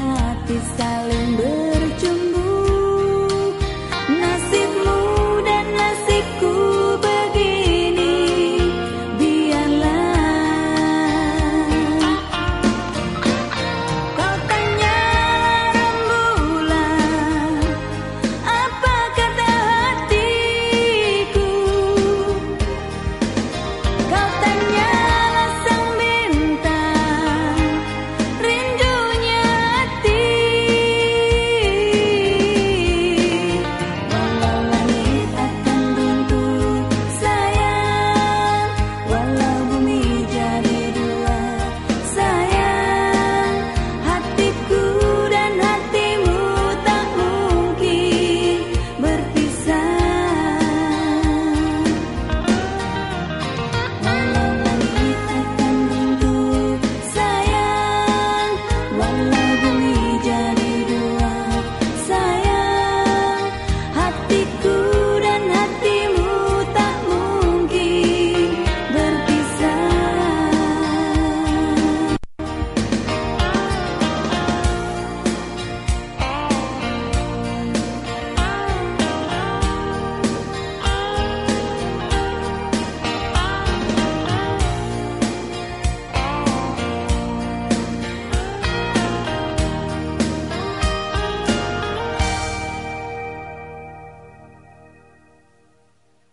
hati saling ber